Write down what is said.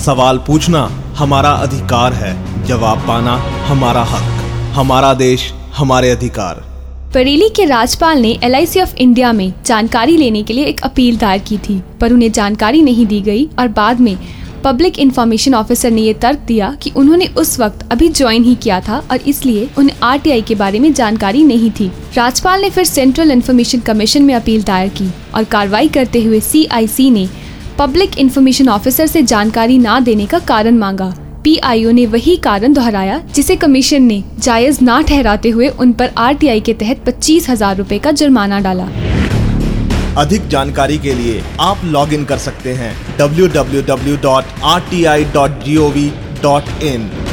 सवाल पूछना हमारा अधिकार है, जवाब पाना हमारा हक, हमारा देश हमारे अधिकार। बरेली के राजपाल ने एलआईसी ऑफ़ इंडिया में जानकारी लेने के लिए एक अपील दायर की थी, पर उन्हें जानकारी नहीं दी गई और बाद में पब्लिक इन्फॉर्मेशन ऑफिसर ने यह तर्क दिया कि उन्होंने उस वक्त अभी ज्वाइन ही किया था और इसलिए उन्हें आरटीआई के बारे में जानकारी नहीं थी। राजपाल ने फिर सेंट्रल इन्फॉर्मेशन कमीशन में अपील दायर की और कार्रवाई करते हुए CIC ने पब्लिक इंफॉर्मेशन ऑफिसर से जानकारी ना देने का कारण मांगा। पीआईओ ने वही कारण दोहराया, जिसे कमीशन ने जायज़ ना ठहराते हुए उन पर आरटीआई के तहत पच्चीस हज़ार रूपए का जुर्माना डाला। अधिक जानकारी के लिए आप लॉग इन कर सकते हैं www.rti.gov.in